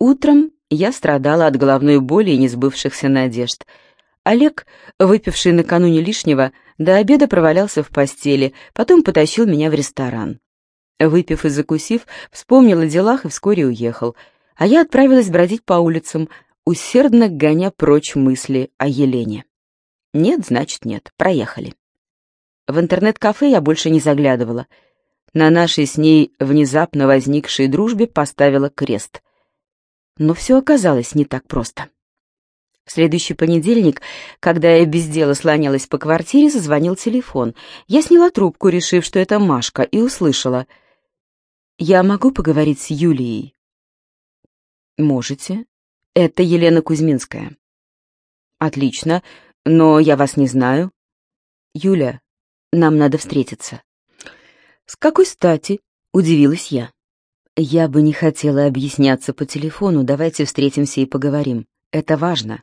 Утром я страдала от головной боли и несбывшихся надежд. Олег, выпивший накануне лишнего, до обеда провалялся в постели, потом потащил меня в ресторан. Выпив и закусив, вспомнил о делах и вскоре уехал, а я отправилась бродить по улицам, усердно гоня прочь мысли о Елене. Нет, значит нет, проехали. В интернет-кафе я больше не заглядывала. На нашей с ней внезапно возникшей дружбе поставила крест. Но все оказалось не так просто. В следующий понедельник, когда я без дела слонялась по квартире, зазвонил телефон. Я сняла трубку, решив, что это Машка, и услышала. «Я могу поговорить с Юлией?» «Можете. Это Елена Кузьминская». «Отлично, но я вас не знаю». «Юля, нам надо встретиться». «С какой стати?» — удивилась я. «Я бы не хотела объясняться по телефону, давайте встретимся и поговорим. Это важно».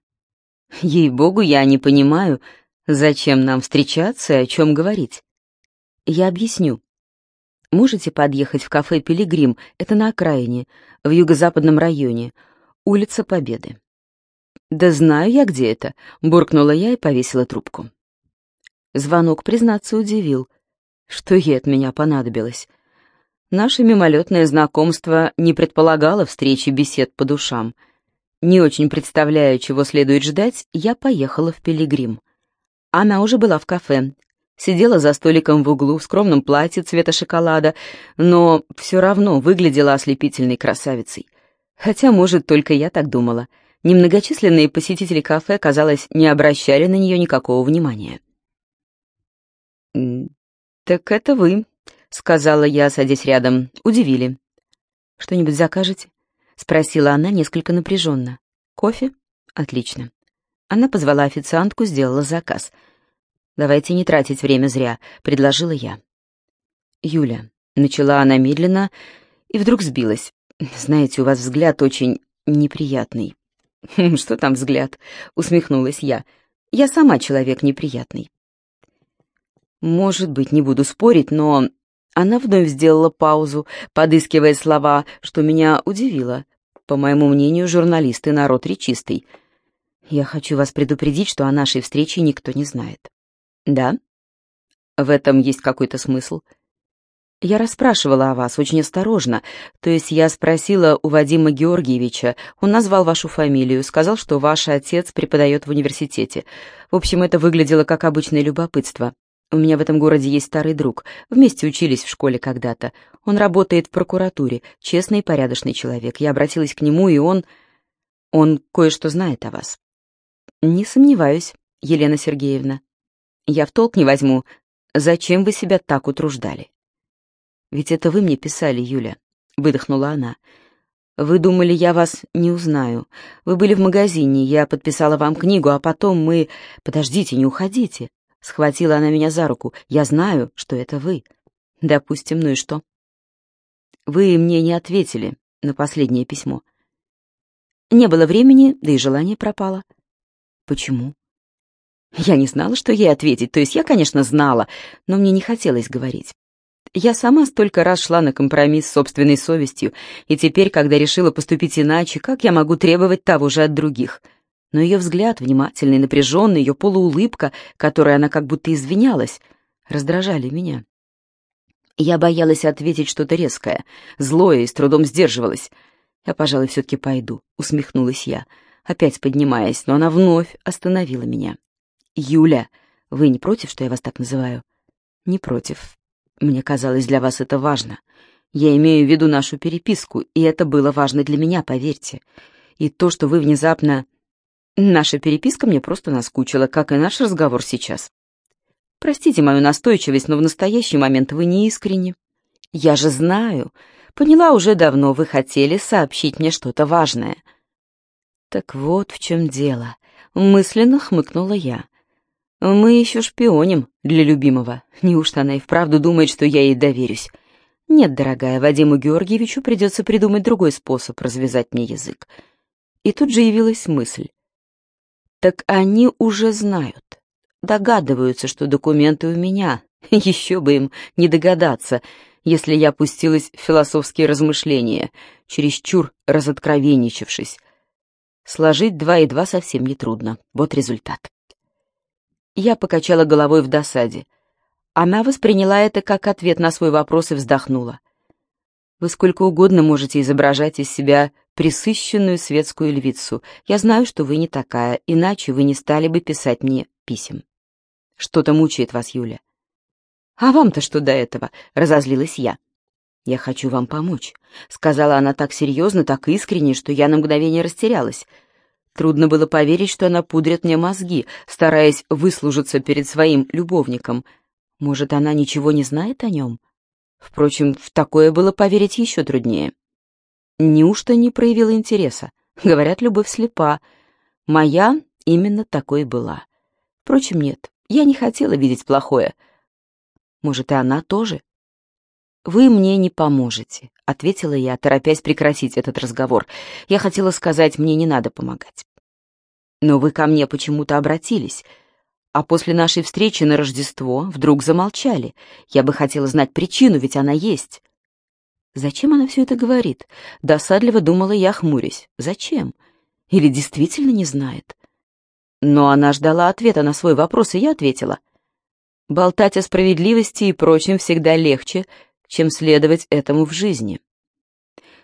«Ей-богу, я не понимаю, зачем нам встречаться и о чем говорить». «Я объясню. Можете подъехать в кафе «Пилигрим», это на окраине, в юго-западном районе, улица Победы». «Да знаю я, где это», — буркнула я и повесила трубку. Звонок, признаться, удивил. Что ей от меня понадобилось? Наше мимолетное знакомство не предполагало встречи бесед по душам. Не очень представляя, чего следует ждать, я поехала в Пилигрим. Она уже была в кафе, сидела за столиком в углу в скромном платье цвета шоколада, но все равно выглядела ослепительной красавицей. Хотя, может, только я так думала. Немногочисленные посетители кафе, казалось, не обращали на нее никакого внимания. «Так это вы», — сказала я, садясь рядом. Удивили. «Что-нибудь закажете?» — спросила она несколько напряженно. «Кофе? Отлично». Она позвала официантку, сделала заказ. «Давайте не тратить время зря», — предложила я. «Юля», — начала она медленно и вдруг сбилась. «Знаете, у вас взгляд очень неприятный». «Хм, «Что там взгляд?» — усмехнулась я. «Я сама человек неприятный». «Может быть, не буду спорить, но она вновь сделала паузу, подыскивая слова, что меня удивило. По моему мнению, журналисты — народ речистый. Я хочу вас предупредить, что о нашей встрече никто не знает. Да? В этом есть какой-то смысл? Я расспрашивала о вас очень осторожно. То есть я спросила у Вадима Георгиевича. Он назвал вашу фамилию, сказал, что ваш отец преподает в университете. В общем, это выглядело как обычное любопытство. У меня в этом городе есть старый друг. Вместе учились в школе когда-то. Он работает в прокуратуре. Честный и порядочный человек. Я обратилась к нему, и он... Он кое-что знает о вас. Не сомневаюсь, Елена Сергеевна. Я в толк не возьму. Зачем вы себя так утруждали? Ведь это вы мне писали, Юля. Выдохнула она. Вы думали, я вас не узнаю. Вы были в магазине, я подписала вам книгу, а потом мы... Подождите, не уходите. Схватила она меня за руку. «Я знаю, что это вы». «Допустим, ну и что?» «Вы мне не ответили на последнее письмо». «Не было времени, да и желание пропало». «Почему?» Я не знала, что ей ответить, то есть я, конечно, знала, но мне не хотелось говорить. Я сама столько раз шла на компромисс с собственной совестью, и теперь, когда решила поступить иначе, как я могу требовать того же от других?» Но ее взгляд, внимательный, напряженный, ее полуулыбка, которой она как будто извинялась, раздражали меня. Я боялась ответить что-то резкое, злое и с трудом сдерживалась. «Я, пожалуй, все-таки пойду», — усмехнулась я, опять поднимаясь, но она вновь остановила меня. «Юля, вы не против, что я вас так называю?» «Не против. Мне казалось, для вас это важно. Я имею в виду нашу переписку, и это было важно для меня, поверьте. И то, что вы внезапно Наша переписка мне просто наскучила, как и наш разговор сейчас. Простите мою настойчивость, но в настоящий момент вы не искренни. Я же знаю. Поняла уже давно, вы хотели сообщить мне что-то важное. Так вот в чем дело. Мысленно хмыкнула я. Мы еще шпионим для любимого. Неужто она и вправду думает, что я ей доверюсь? Нет, дорогая, Вадиму Георгиевичу придется придумать другой способ развязать мне язык. И тут же явилась мысль. Так они уже знают, догадываются, что документы у меня, Еще бы им не догадаться, если я пустилась в философские размышления, чересчур разоткровенничавшись. Сложить два и два совсем нетрудно. Вот результат. Я покачала головой в досаде. Она восприняла это как ответ на свой вопрос и вздохнула. Вы сколько угодно можете изображать из себя присыщенную светскую львицу. Я знаю, что вы не такая, иначе вы не стали бы писать мне писем. Что-то мучает вас, Юля. А вам-то что до этого? Разозлилась я. Я хочу вам помочь, сказала она так серьезно, так искренне, что я на мгновение растерялась. Трудно было поверить, что она пудрит мне мозги, стараясь выслужиться перед своим любовником. Может, она ничего не знает о нем? Впрочем, в такое было поверить еще труднее. Неужто не проявила интереса? Говорят, любовь слепа. Моя именно такой была. Впрочем, нет, я не хотела видеть плохое. Может, и она тоже? «Вы мне не поможете», — ответила я, торопясь прекратить этот разговор. Я хотела сказать, мне не надо помогать. «Но вы ко мне почему-то обратились а после нашей встречи на Рождество вдруг замолчали. Я бы хотела знать причину, ведь она есть. Зачем она все это говорит? Досадливо думала я, хмурясь. Зачем? Или действительно не знает? Но она ждала ответа на свой вопрос, и я ответила. Болтать о справедливости и прочем всегда легче, чем следовать этому в жизни.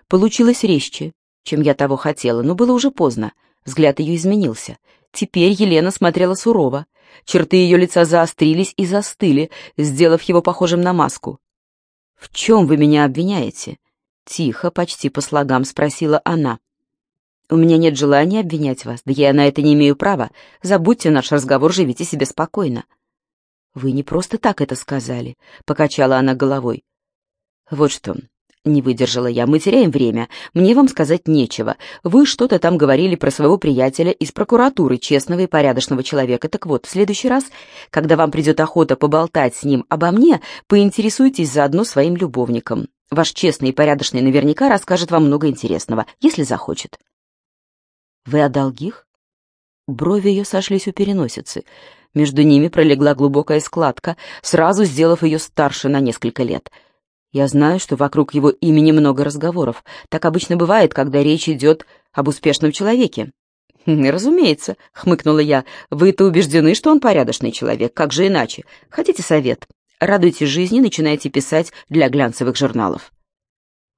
Получилось резче, чем я того хотела, но было уже поздно. Взгляд ее изменился. Теперь Елена смотрела сурово. Черты ее лица заострились и застыли, сделав его похожим на маску. «В чем вы меня обвиняете?» Тихо, почти по слогам спросила она. «У меня нет желания обвинять вас, да я на это не имею права. Забудьте наш разговор, живите себе спокойно». «Вы не просто так это сказали», — покачала она головой. «Вот что, не выдержала я. «Мы теряем время. Мне вам сказать нечего. Вы что-то там говорили про своего приятеля из прокуратуры, честного и порядочного человека. Так вот, в следующий раз, когда вам придет охота поболтать с ним обо мне, поинтересуйтесь заодно своим любовником. Ваш честный и порядочный наверняка расскажет вам много интересного, если захочет». «Вы о долгих?» Брови ее сошлись у переносицы. Между ними пролегла глубокая складка, сразу сделав ее старше на несколько лет — я знаю, что вокруг его имени много разговоров. Так обычно бывает, когда речь идет об успешном человеке. «Хм, «Разумеется», — хмыкнула я, — «вы-то убеждены, что он порядочный человек, как же иначе? Хотите совет? Радуйтесь жизни, начинайте писать для глянцевых журналов».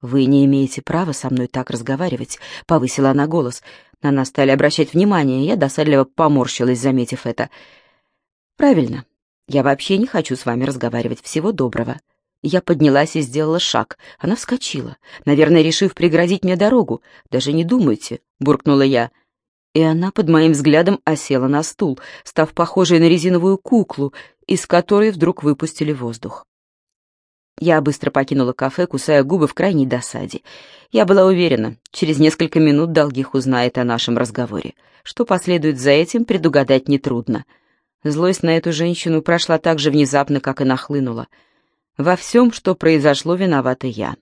«Вы не имеете права со мной так разговаривать», — повысила она голос. На нас стали обращать внимание, я досадливо поморщилась, заметив это. «Правильно. Я вообще не хочу с вами разговаривать. Всего доброго». Я поднялась и сделала шаг. Она вскочила, наверное, решив преградить мне дорогу. «Даже не думайте», — буркнула я. И она под моим взглядом осела на стул, став похожей на резиновую куклу, из которой вдруг выпустили воздух. Я быстро покинула кафе, кусая губы в крайней досаде. Я была уверена, через несколько минут Долгих узнает о нашем разговоре. Что последует за этим, предугадать нетрудно. Злость на эту женщину прошла так же внезапно, как и нахлынула — во всем, что произошло, виновата я.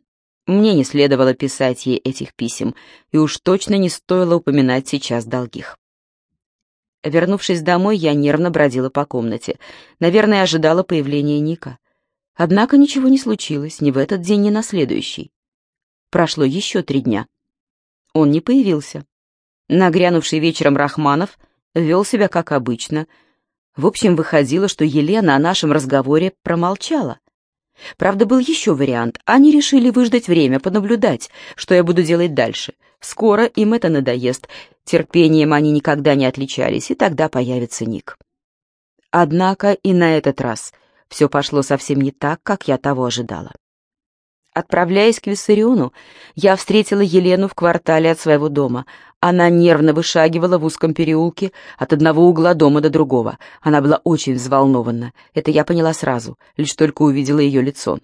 Мне не следовало писать ей этих писем, и уж точно не стоило упоминать сейчас долгих. Вернувшись домой, я нервно бродила по комнате. Наверное, ожидала появления Ника. Однако ничего не случилось ни в этот день, ни на следующий. Прошло еще три дня. Он не появился. Нагрянувший вечером Рахманов вел себя как обычно. В общем, выходило, что Елена о нашем разговоре промолчала. Правда, был еще вариант. Они решили выждать время, понаблюдать, что я буду делать дальше. Скоро им это надоест. Терпением они никогда не отличались, и тогда появится Ник. Однако и на этот раз все пошло совсем не так, как я того ожидала. Отправляясь к Виссариону, я встретила Елену в квартале от своего дома. Она нервно вышагивала в узком переулке от одного угла дома до другого. Она была очень взволнована. Это я поняла сразу, лишь только увидела ее лицо.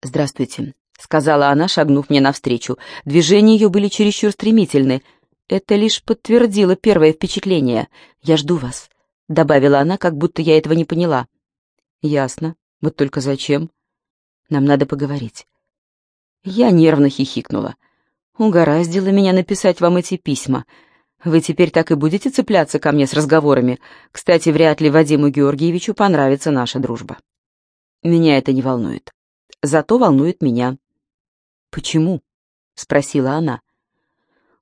«Здравствуйте», — сказала она, шагнув мне навстречу. Движения ее были чересчур стремительны. Это лишь подтвердило первое впечатление. «Я жду вас», — добавила она, как будто я этого не поняла. «Ясно. Вот только зачем?» Нам надо поговорить». Я нервно хихикнула. «Угораздило меня написать вам эти письма. Вы теперь так и будете цепляться ко мне с разговорами. Кстати, вряд ли Вадиму Георгиевичу понравится наша дружба». Меня это не волнует. Зато волнует меня. «Почему?» — спросила она.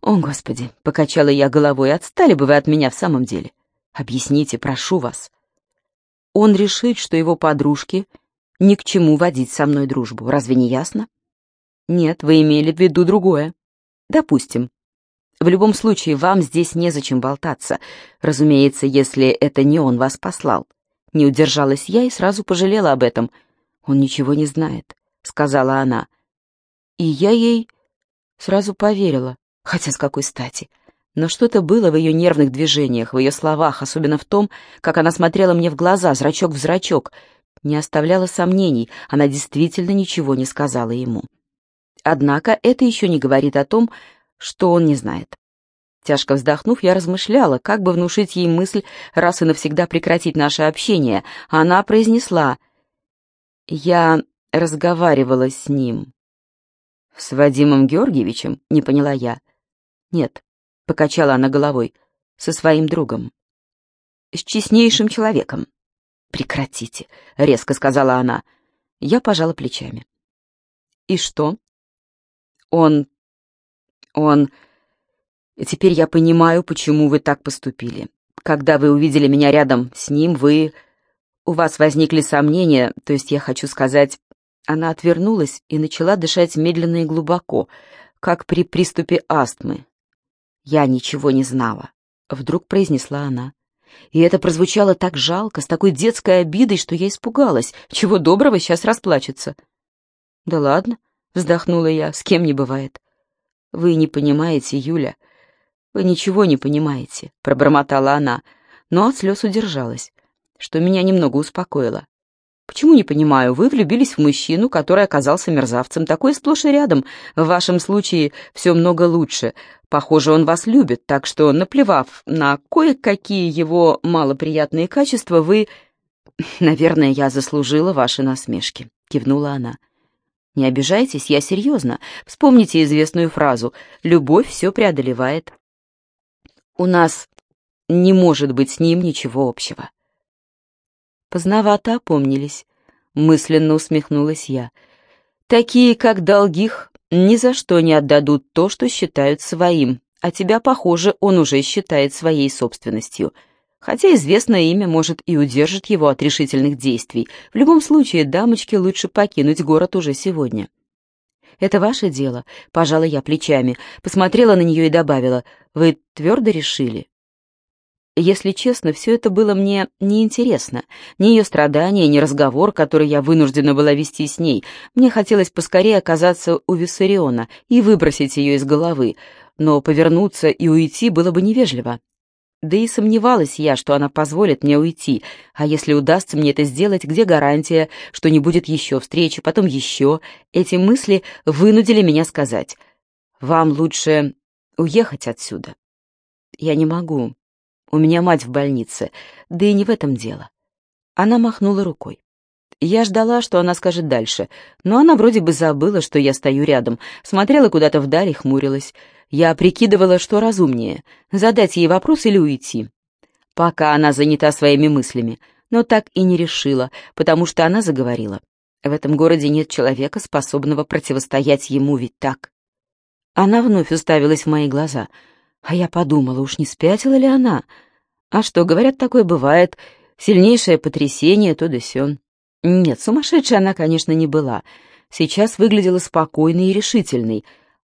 «О, Господи!» — покачала я головой. «Отстали бы вы от меня в самом деле. Объясните, прошу вас». Он решит, что его подружке ни к чему водить со мной дружбу. Разве не ясно? Нет, вы имели в виду другое. Допустим. В любом случае, вам здесь незачем болтаться. Разумеется, если это не он вас послал. Не удержалась я и сразу пожалела об этом. «Он ничего не знает», — сказала она. И я ей сразу поверила, хотя с какой стати. Но что-то было в ее нервных движениях, в ее словах, особенно в том, как она смотрела мне в глаза, зрачок в зрачок. Не оставляло сомнений, она действительно ничего не сказала ему. Однако это еще не говорит о том, что он не знает. Тяжко вздохнув, я размышляла, как бы внушить ей мысль раз и навсегда прекратить наше общение. Она произнесла «Я разговаривала с ним». «С Вадимом Георгиевичем?» — не поняла я. «Нет», — покачала она головой, — «со своим другом». «С честнейшим человеком». «Прекратите», — резко сказала она. Я пожала плечами. «И что?» «Он... он...» Теперь я понимаю, почему вы так поступили. Когда вы увидели меня рядом с ним, вы... У вас возникли сомнения, то есть я хочу сказать... Она отвернулась и начала дышать медленно и глубоко, как при приступе астмы. «Я ничего не знала», — вдруг произнесла она. И это прозвучало так жалко, с такой детской обидой, что я испугалась. Чего доброго, сейчас расплачется. «Да ладно», — вздохнула я, — «с кем не бывает». «Вы не понимаете, Юля», «Вы ничего не понимаете», — пробормотала она, но от слез удержалась, что меня немного успокоило. «Почему не понимаю? Вы влюбились в мужчину, который оказался мерзавцем. Такой сплошь и рядом. В вашем случае все много лучше. Похоже, он вас любит, так что, наплевав на кое-какие его малоприятные качества, вы...» «Наверное, я заслужила ваши насмешки», — кивнула она. «Не обижайтесь, я серьезно. Вспомните известную фразу «Любовь все преодолевает». У нас не может быть с ним ничего общего. Поздновато опомнились, мысленно усмехнулась я. Такие, как Долгих, ни за что не отдадут то, что считают своим, а тебя, похоже, он уже считает своей собственностью. Хотя известное имя, может, и удержит его от решительных действий. В любом случае, дамочке лучше покинуть город уже сегодня. «Это ваше дело», — пожала я плечами, посмотрела на нее и добавила, «Вы твердо решили?» Если честно, все это было мне неинтересно. Ни ее страдания, ни разговор, который я вынуждена была вести с ней. Мне хотелось поскорее оказаться у Виссариона и выбросить ее из головы, но повернуться и уйти было бы невежливо. Да и сомневалась я, что она позволит мне уйти, а если удастся мне это сделать, где гарантия, что не будет еще встречи, потом еще? Эти мысли вынудили меня сказать, «Вам лучше уехать отсюда». «Я не могу. У меня мать в больнице, да и не в этом дело». Она махнула рукой. Я ждала, что она скажет дальше, но она вроде бы забыла, что я стою рядом, смотрела куда-то вдаль и хмурилась. Я прикидывала, что разумнее — задать ей вопрос или уйти. Пока она занята своими мыслями, но так и не решила, потому что она заговорила. В этом городе нет человека, способного противостоять ему, ведь так? Она вновь уставилась в мои глаза, а я подумала, уж не спятила ли она? А что, говорят, такое бывает, сильнейшее потрясение, то да сён. Нет, сумасшедшей она, конечно, не была. Сейчас выглядела спокойной и решительной.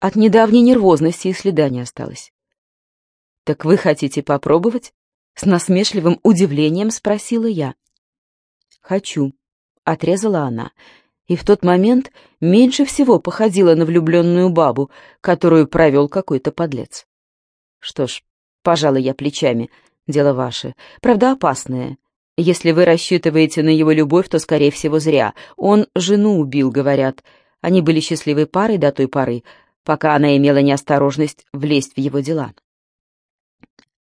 От недавней нервозности и следа не осталось. «Так вы хотите попробовать?» С насмешливым удивлением спросила я. «Хочу», — отрезала она, и в тот момент меньше всего походила на влюбленную бабу, которую провел какой-то подлец. «Что ж, пожалуй, я плечами, дело ваше, правда опасное, если вы рассчитываете на его любовь, то, скорее всего, зря. Он жену убил, говорят. Они были счастливой парой до той поры, пока она имела неосторожность влезть в его дела.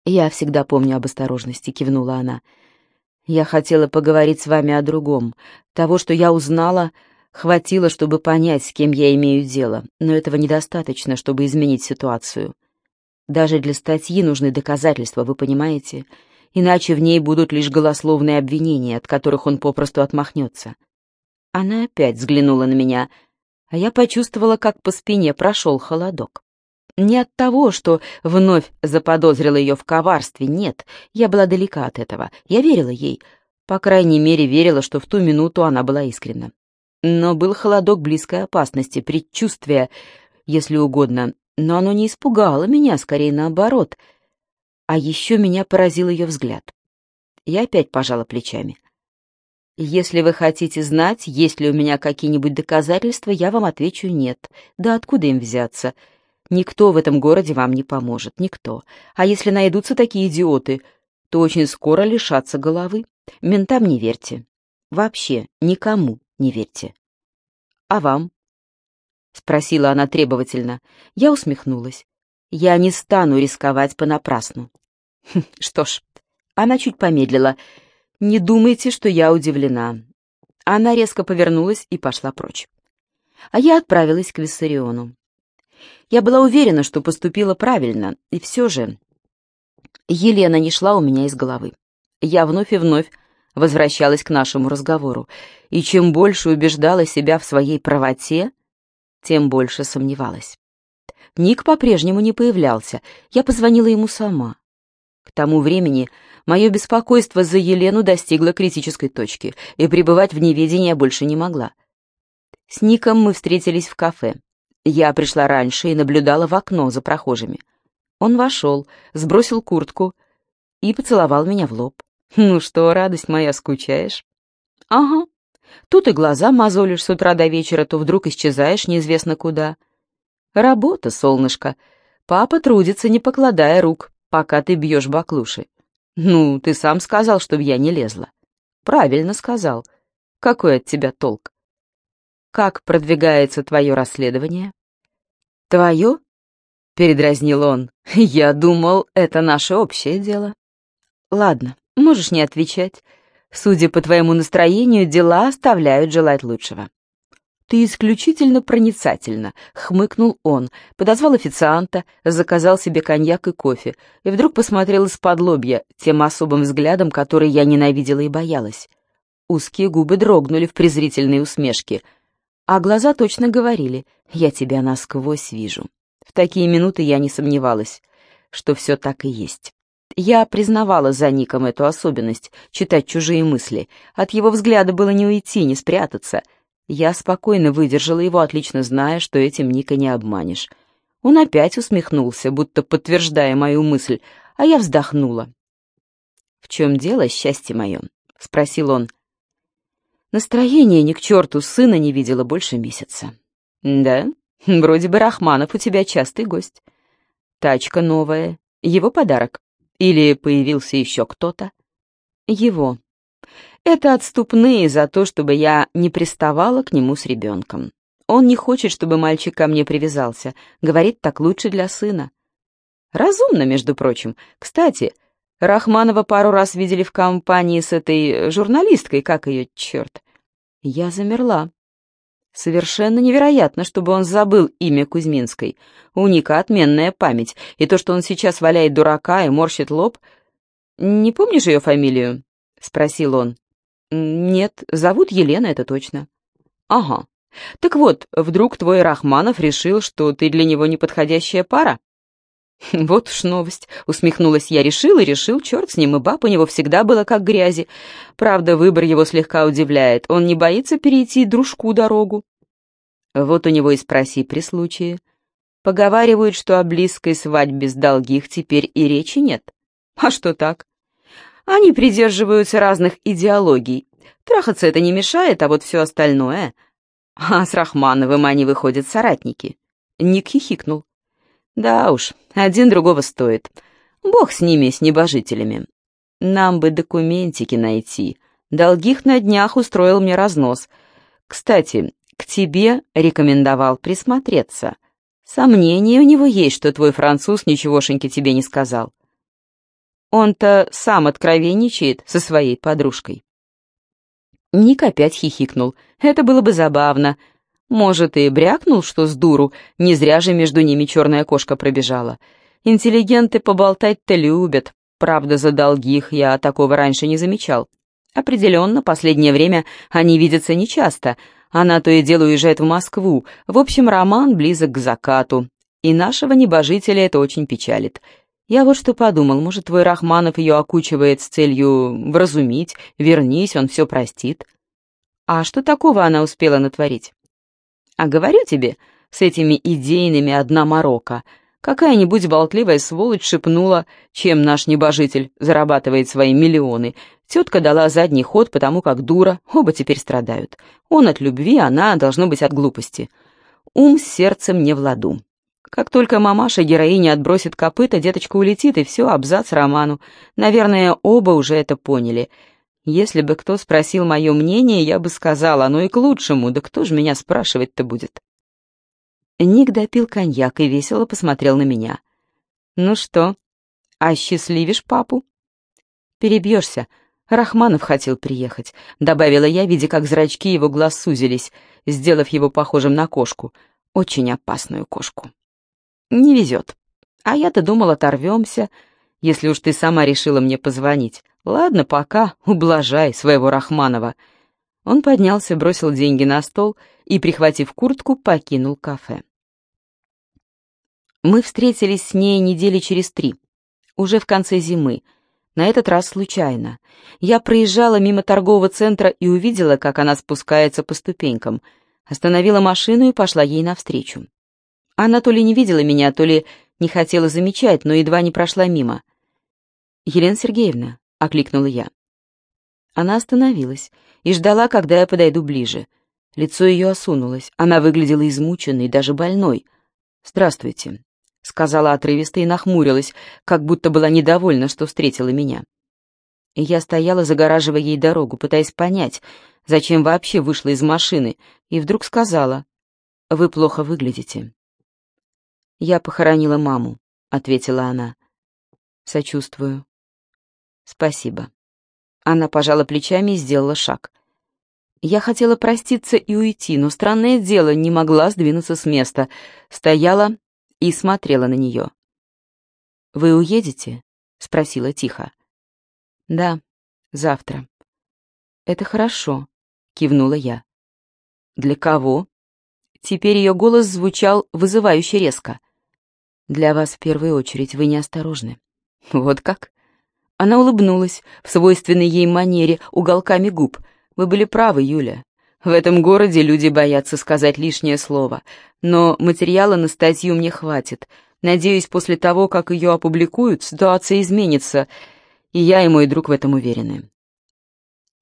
«Я всегда помню об осторожности», — кивнула она. «Я хотела поговорить с вами о другом. Того, что я узнала, хватило, чтобы понять, с кем я имею дело, но этого недостаточно, чтобы изменить ситуацию. Даже для статьи нужны доказательства, вы понимаете?» иначе в ней будут лишь голословные обвинения, от которых он попросту отмахнется. Она опять взглянула на меня, а я почувствовала, как по спине прошел холодок. Не от того, что вновь заподозрила ее в коварстве, нет, я была далека от этого, я верила ей, по крайней мере, верила, что в ту минуту она была искренна. Но был холодок близкой опасности, предчувствия, если угодно, но оно не испугало меня, скорее наоборот. А еще меня поразил ее взгляд. Я опять пожала плечами. «Если вы хотите знать, есть ли у меня какие-нибудь доказательства, я вам отвечу нет. Да откуда им взяться? Никто в этом городе вам не поможет, никто. А если найдутся такие идиоты, то очень скоро лишатся головы. Ментам не верьте. Вообще никому не верьте. А вам? Спросила она требовательно. Я усмехнулась. Я не стану рисковать понапрасну. Хм, что ж, она чуть помедлила. Не думайте, что я удивлена. Она резко повернулась и пошла прочь. А я отправилась к Виссариону. Я была уверена, что поступила правильно, и все же... Елена не шла у меня из головы. Я вновь и вновь возвращалась к нашему разговору, и чем больше убеждала себя в своей правоте, тем больше сомневалась. Ник по-прежнему не появлялся, я позвонила ему сама. К тому времени мое беспокойство за Елену достигло критической точки, и пребывать в неведении я больше не могла. С Ником мы встретились в кафе. Я пришла раньше и наблюдала в окно за прохожими. Он вошел, сбросил куртку и поцеловал меня в лоб. «Ну что, радость моя, скучаешь?» «Ага. Тут и глаза мозолишь с утра до вечера, то вдруг исчезаешь неизвестно куда». «Работа, солнышко. Папа трудится, не покладая рук, пока ты бьешь баклуши. Ну, ты сам сказал, чтобы я не лезла». «Правильно сказал. Какой от тебя толк?» «Как продвигается твое расследование?» «Твое?» — передразнил он. «Я думал, это наше общее дело». «Ладно, Можешь не отвечать. Судя по твоему настроению, дела оставляют желать лучшего. «Ты исключительно проницательна», — хмыкнул он, подозвал официанта, заказал себе коньяк и кофе, и вдруг посмотрел из-под лобья, тем особым взглядом, который я ненавидела и боялась. Узкие губы дрогнули в презрительной усмешке, а глаза точно говорили «Я тебя насквозь вижу». В такие минуты я не сомневалась, что все так и есть. Я признавала за Ником эту особенность — читать чужие мысли. От его взгляда было не уйти, не спрятаться. Я спокойно выдержала его, отлично зная, что этим Ника не обманешь. Он опять усмехнулся, будто подтверждая мою мысль, а я вздохнула. «В чем дело, счастье мое?» — спросил он. Настроение ни к черту сына не видела больше месяца. «Да, вроде бы Рахманов у тебя частый гость. Тачка новая, его подарок. Или появился еще кто-то? Его. Это отступные за то, чтобы я не приставала к нему с ребенком. Он не хочет, чтобы мальчик ко мне привязался. Говорит, так лучше для сына. Разумно, между прочим. Кстати, Рахманова пару раз видели в компании с этой журналисткой, как ее, черт. Я замерла. Совершенно невероятно, чтобы он забыл имя Кузьминской. У Ника отменная память, и то, что он сейчас валяет дурака и морщит лоб... «Не помнишь ее фамилию?» — спросил он. «Нет, зовут Елена, это точно». «Ага. Так вот, вдруг твой Рахманов решил, что ты для него неподходящая пара?» «Вот уж новость», — усмехнулась я. «Решил и решил, черт с ним, и баб у него всегда было как грязи. Правда, выбор его слегка удивляет. Он не боится перейти дружку дорогу». Вот у него и спроси при случае. Поговаривают, что о близкой свадьбе с долгих теперь и речи нет. А что так? Они придерживаются разных идеологий. Трахаться это не мешает, а вот все остальное... А с Рахмановым они выходят соратники. Ник хихикнул. Да уж, один другого стоит. Бог с ними, с небожителями. Нам бы документики найти. Долгих на днях устроил мне разнос. Кстати, к тебе рекомендовал присмотреться. Сомнения у него есть, что твой француз ничегошеньки тебе не сказал. Он-то сам откровенничает со своей подружкой. Ник опять хихикнул. Это было бы забавно. Может, и брякнул, что с дуру, не зря же между ними черная кошка пробежала. Интеллигенты поболтать-то любят. Правда, за долгих я такого раньше не замечал. Определенно, последнее время они видятся нечасто. Она то и дело уезжает в Москву. В общем, роман близок к закату. И нашего небожителя это очень печалит. Я вот что подумал, может, твой Рахманов ее окучивает с целью вразумить, вернись, он все простит. А что такого она успела натворить? А говорю тебе, с этими идейными одна морока. Какая-нибудь болтливая сволочь шепнула, чем наш небожитель зарабатывает свои миллионы. Тетка дала задний ход, потому как дура, оба теперь страдают. Он от любви, она, должно быть, от глупости. Ум с сердцем не в ладу. Как только мамаша героиня отбросит копыта, деточка улетит, и все, абзац роману. Наверное, оба уже это поняли. Если бы кто спросил мое мнение, я бы сказала, оно и к лучшему, да кто же меня спрашивать-то будет? Ник допил коньяк и весело посмотрел на меня. «Ну что, осчастливишь папу?» «Перебьешься. Рахманов хотел приехать», — добавила я, видя, как зрачки его глаз сузились, сделав его похожим на кошку. Очень опасную кошку. Не везет. А я-то думал, оторвемся, если уж ты сама решила мне позвонить. Ладно, пока, ублажай своего Рахманова. Он поднялся, бросил деньги на стол и, прихватив куртку, покинул кафе. Мы встретились с ней недели через три, уже в конце зимы, на этот раз случайно. Я проезжала мимо торгового центра и увидела, как она спускается по ступенькам. Остановила машину и пошла ей навстречу. Она то ли не видела меня, то ли не хотела замечать, но едва не прошла мимо. «Елена Сергеевна», — окликнула я. Она остановилась и ждала, когда я подойду ближе. Лицо ее осунулось, она выглядела измученной, даже больной. «Здравствуйте», — сказала отрывисто и нахмурилась, как будто была недовольна, что встретила меня. И я стояла, загораживая ей дорогу, пытаясь понять, зачем вообще вышла из машины, и вдруг сказала, «Вы плохо выглядите». «Я похоронила маму», — ответила она. «Сочувствую». «Спасибо». Она пожала плечами и сделала шаг. Я хотела проститься и уйти, но странное дело, не могла сдвинуться с места. Стояла и смотрела на нее. «Вы уедете?» — спросила тихо. «Да, завтра». «Это хорошо», — кивнула я. «Для кого?» Теперь ее голос звучал вызывающе резко. Для вас в первую очередь, вы неосторожны. Вот как? Она улыбнулась в свойственной ей манере, уголками губ. Вы были правы, Юля. В этом городе люди боятся сказать лишнее слово. Но материала на статью мне хватит. Надеюсь, после того, как ее опубликуют, ситуация изменится, и я и мой друг в этом уверены.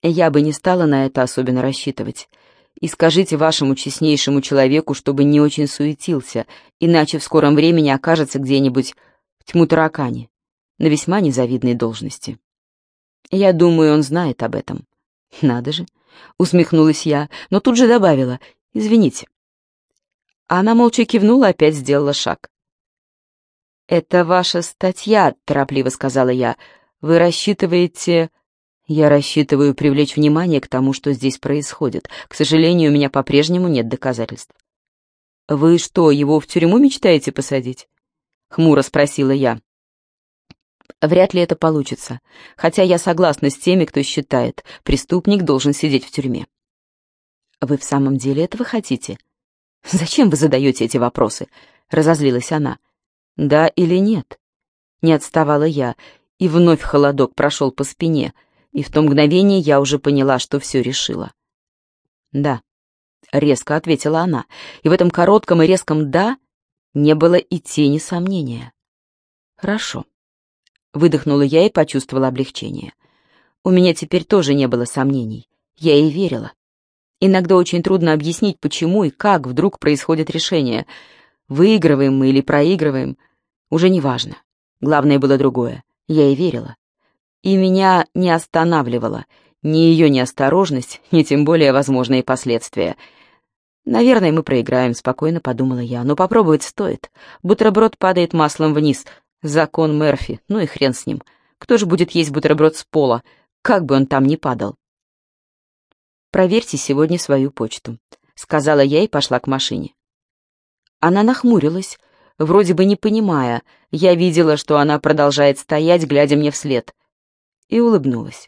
Я бы не стала на это особенно рассчитывать. И скажите вашему честнейшему человеку, чтобы не очень суетился, иначе в скором времени окажется где-нибудь в тьму таракани, на весьма незавидной должности. Я думаю, он знает об этом. Надо же, усмехнулась я, но тут же добавила, извините. Она молча кивнула, опять сделала шаг. «Это ваша статья», — торопливо сказала я. «Вы рассчитываете...» Я рассчитываю привлечь внимание к тому, что здесь происходит. К сожалению, у меня по-прежнему нет доказательств. «Вы что, его в тюрьму мечтаете посадить?» — хмуро спросила я. Вряд ли это получится, хотя я согласна с теми, кто считает, преступник должен сидеть в тюрьме. «Вы в самом деле этого хотите?» «Зачем вы задаете эти вопросы?» — разозлилась она. «Да или нет?» Не отставала я, и вновь холодок прошел по спине — и в то мгновение я уже поняла, что все решила. «Да», — резко ответила она, и в этом коротком и резком «да» не было и тени сомнения. «Хорошо», — выдохнула я и почувствовала облегчение. У меня теперь тоже не было сомнений, я ей верила. Иногда очень трудно объяснить, почему и как вдруг происходит решение. Выигрываем мы или проигрываем, уже не важно. Главное было другое. Я ей верила. И меня не останавливало ни ее неосторожность, ни тем более возможные последствия. «Наверное, мы проиграем», — спокойно подумала я, «но попробовать стоит. Бутерброд падает маслом вниз. Закон Мерфи, ну и хрен с ним. Кто же будет есть бутерброд с пола, как бы он там ни падал?» «Проверьте сегодня свою почту», — сказала я и пошла к машине. Она нахмурилась, вроде бы не понимая. Я видела, что она продолжает стоять, глядя мне вслед и улыбнулась.